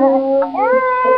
Oh,